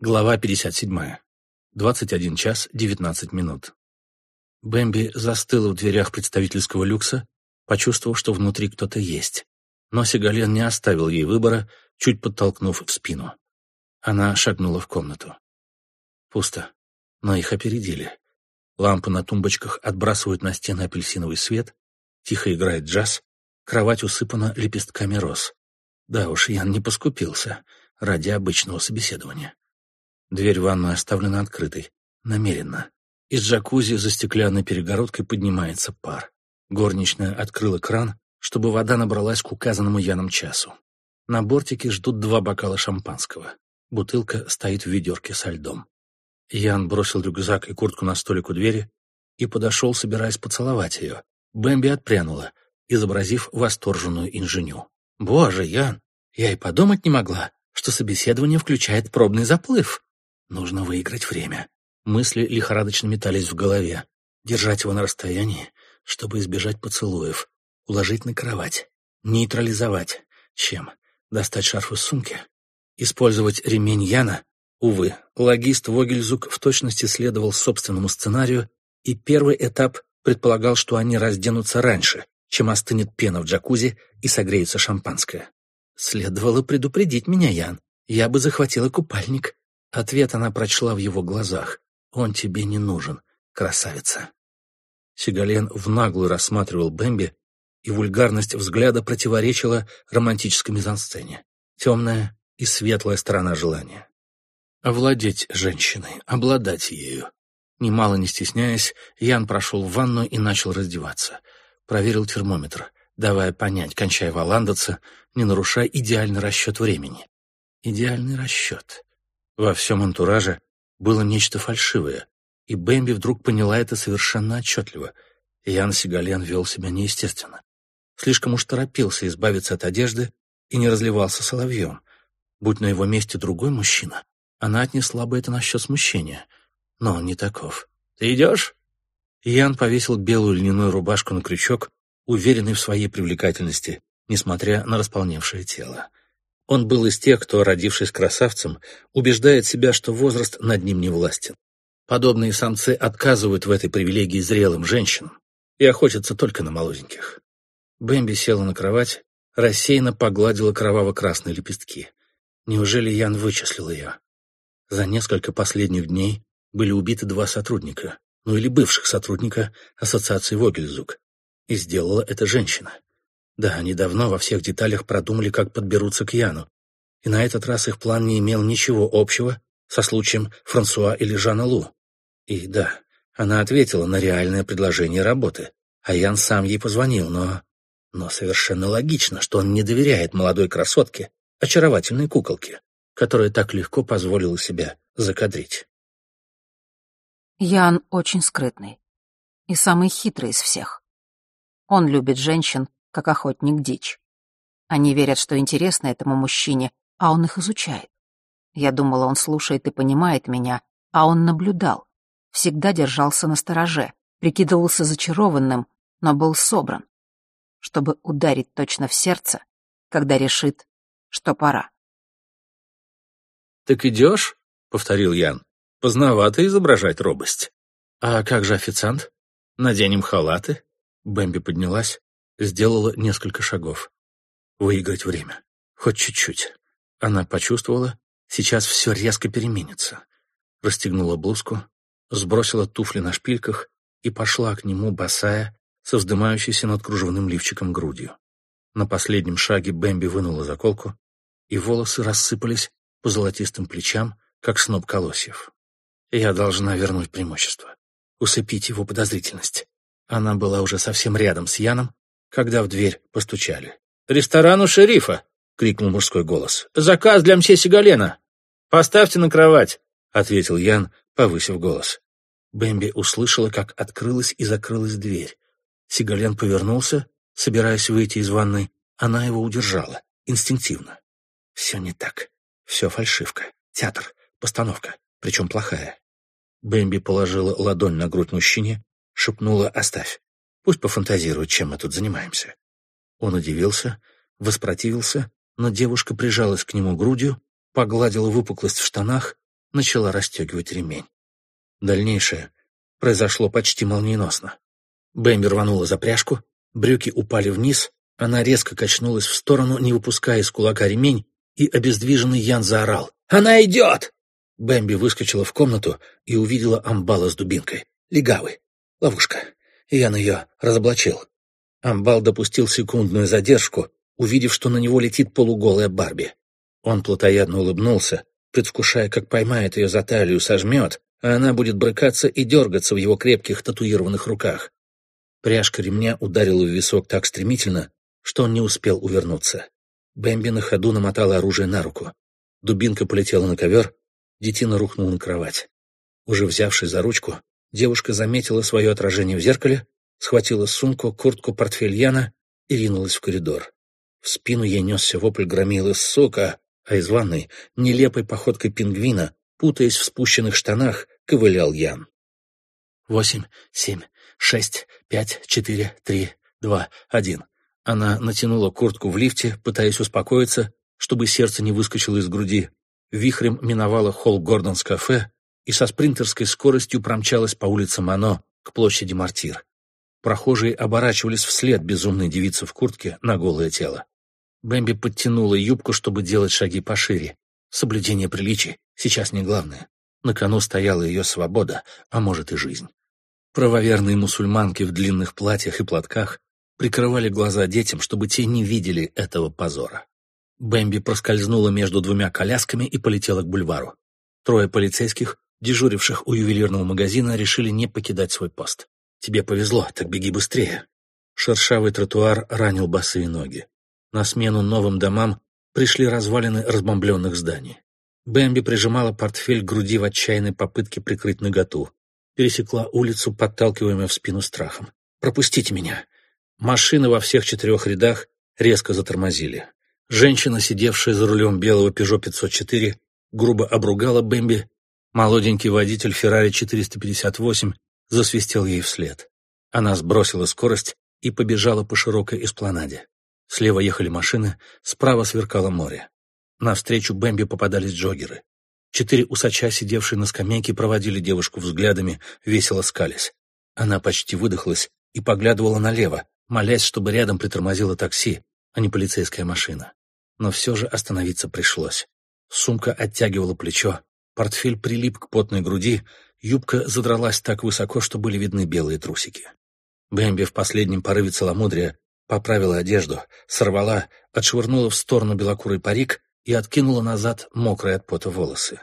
Глава 57. 21 час 19 минут. Бэмби застыла в дверях представительского люкса, почувствовав, что внутри кто-то есть. Но Сигален не оставил ей выбора, чуть подтолкнув в спину. Она шагнула в комнату. Пусто, но их опередили. Лампы на тумбочках отбрасывают на стены апельсиновый свет, тихо играет джаз, кровать усыпана лепестками роз. Да уж, Ян не поскупился ради обычного собеседования. Дверь в ванную оставлена открытой. Намеренно. Из джакузи за стеклянной перегородкой поднимается пар. Горничная открыла кран, чтобы вода набралась к указанному Яном часу. На бортике ждут два бокала шампанского. Бутылка стоит в ведерке со льдом. Ян бросил рюкзак и куртку на столик у двери и подошел, собираясь поцеловать ее. Бэмби отпрянула, изобразив восторженную инженю. «Боже, Ян, я и подумать не могла, что собеседование включает пробный заплыв. Нужно выиграть время. Мысли лихорадочно метались в голове. Держать его на расстоянии, чтобы избежать поцелуев. Уложить на кровать. Нейтрализовать. Чем? Достать шарф из сумки? Использовать ремень Яна? Увы, логист Вогельзук в точности следовал собственному сценарию, и первый этап предполагал, что они разденутся раньше, чем остынет пена в джакузи и согреется шампанское. Следовало предупредить меня, Ян. Я бы захватила купальник. Ответ она прочла в его глазах. «Он тебе не нужен, красавица». Сигален в наглую рассматривал Бэмби, и вульгарность взгляда противоречила романтической мизансцене. Темная и светлая сторона желания. Овладеть женщиной, обладать ею. Немало не стесняясь, Ян прошел в ванную и начал раздеваться. Проверил термометр, давая понять, кончая валандаться, не нарушая идеальный расчет времени. Идеальный расчет. Во всем антураже было нечто фальшивое, и Бэмби вдруг поняла это совершенно отчетливо. Ян Сигален вел себя неестественно. Слишком уж торопился избавиться от одежды и не разливался соловьем. Будь на его месте другой мужчина, она отнесла бы это насчет смущения. Но он не таков. «Ты идешь?» Ян повесил белую льняную рубашку на крючок, уверенный в своей привлекательности, несмотря на располневшее тело. Он был из тех, кто, родившись красавцем, убеждает себя, что возраст над ним не властен. Подобные самцы отказывают в этой привилегии зрелым женщинам и охотятся только на молоденьких. Бэмби села на кровать, рассеянно погладила кроваво-красные лепестки. Неужели Ян вычислил ее? За несколько последних дней были убиты два сотрудника, ну или бывших сотрудника Ассоциации Вогельзук, и сделала это женщина. Да, они давно во всех деталях продумали, как подберутся к Яну. И на этот раз их план не имел ничего общего со случаем Франсуа или Жана Лу. И да, она ответила на реальное предложение работы, а Ян сам ей позвонил, но... Но совершенно логично, что он не доверяет молодой красотке, очаровательной куколке, которая так легко позволила себя закадрить. Ян очень скрытный и самый хитрый из всех. Он любит женщин, как охотник дичь. Они верят, что интересно этому мужчине, а он их изучает. Я думала, он слушает и понимает меня, а он наблюдал. Всегда держался на стороже, прикидывался зачарованным, но был собран, чтобы ударить точно в сердце, когда решит, что пора. «Так идешь?» — повторил Ян. «Поздновато изображать робость». «А как же официант? Наденем халаты?» Бэмби поднялась, сделала несколько шагов. Выиграть время. Хоть чуть-чуть. Она почувствовала, сейчас все резко переменится. Расстегнула блузку, сбросила туфли на шпильках и пошла к нему, босая, со вздымающейся над кружевным лифчиком грудью. На последнем шаге Бэмби вынула заколку, и волосы рассыпались по золотистым плечам, как сноп колосьев. Я должна вернуть преимущество, усыпить его подозрительность. Она была уже совсем рядом с Яном, когда в дверь постучали. «Ресторан у шерифа!» — крикнул мужской голос. «Заказ для мсье Сигалена!» «Поставьте на кровать!» — ответил Ян, повысив голос. Бэмби услышала, как открылась и закрылась дверь. Сигален повернулся, собираясь выйти из ванной. Она его удержала, инстинктивно. Все не так. Все фальшивка. Театр. Постановка. Причем плохая. Бэмби положила ладонь на грудь мужчине, шепнула «Оставь». Пусть пофантазирует, чем мы тут занимаемся. Он удивился, воспротивился, но девушка прижалась к нему грудью, погладила выпуклость в штанах начала расстегивать ремень. Дальнейшее произошло почти молниеносно. Бэмби рванула за пряжку, брюки упали вниз, она резко качнулась в сторону, не выпуская из кулака ремень, и обездвиженный Ян заорал. «Она идет!» Бэмби выскочила в комнату и увидела амбала с дубинкой. Легавый. Ловушка. Ян ее разоблачил. Амбал допустил секундную задержку, увидев, что на него летит полуголая Барби. Он плотоядно улыбнулся, предвкушая, как поймает ее за талию, сожмет, а она будет брыкаться и дергаться в его крепких татуированных руках. Пряжка ремня ударила в висок так стремительно, что он не успел увернуться. Бэмби на ходу намотала оружие на руку. Дубинка полетела на ковер, детина рухнула на кровать. Уже взявшись за ручку, девушка заметила свое отражение в зеркале, схватила сумку, куртку, портфель Яна и ринулась в коридор. В спину ей несся вопль громилы «Сука!», а из ванной, нелепой походкой пингвина, путаясь в спущенных штанах, ковылял Ян. «Восемь, семь, шесть, пять, четыре, три, два, один». Она натянула куртку в лифте, пытаясь успокоиться, чтобы сердце не выскочило из груди. Вихрем миновала холл Гордонс кафе и со спринтерской скоростью промчалась по улице Мано к площади Мартир. Прохожие оборачивались вслед безумной девице в куртке на голое тело. Бэмби подтянула юбку, чтобы делать шаги пошире. Соблюдение приличий сейчас не главное. На кону стояла ее свобода, а может и жизнь. Правоверные мусульманки в длинных платьях и платках прикрывали глаза детям, чтобы те не видели этого позора. Бэмби проскользнула между двумя колясками и полетела к бульвару. Трое полицейских, дежуривших у ювелирного магазина, решили не покидать свой пост. «Тебе повезло, так беги быстрее». Шершавый тротуар ранил босые ноги. На смену новым домам пришли развалины разбомбленных зданий. Бэмби прижимала портфель к груди в отчаянной попытке прикрыть наготу. Пересекла улицу, подталкиваемая в спину страхом. «Пропустите меня!» Машины во всех четырех рядах резко затормозили. Женщина, сидевшая за рулем белого Peugeot 504, грубо обругала Бэмби. Молоденький водитель Ferrari 458 засвистел ей вслед. Она сбросила скорость и побежала по широкой эспланаде. Слева ехали машины, справа сверкало море. Навстречу Бэмби попадались джогеры. Четыре усача, сидевшие на скамейке, проводили девушку взглядами, весело скались. Она почти выдохлась и поглядывала налево, молясь, чтобы рядом притормозило такси, а не полицейская машина. Но все же остановиться пришлось. Сумка оттягивала плечо, портфель прилип к потной груди, юбка задралась так высоко, что были видны белые трусики. Бэмби в последнем порыве целомудрия поправила одежду, сорвала, отшвырнула в сторону белокурый парик и откинула назад мокрые от пота волосы.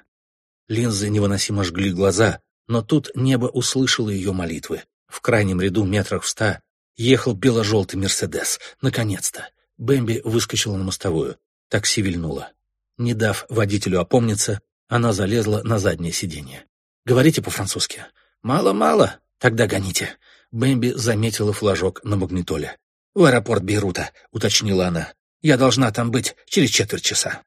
Линзы невыносимо жгли глаза, но тут небо услышало ее молитвы. В крайнем ряду метрах в ста ехал бело-желтый «Мерседес». Наконец-то! Бэмби выскочила на мостовую. Такси вильнуло. Не дав водителю опомниться, она залезла на заднее сиденье. «Говорите по-французски». «Мало-мало. Тогда гоните». Бэмби заметила флажок на магнитоле. «В аэропорт Бейрута», — уточнила она. «Я должна там быть через четверть часа».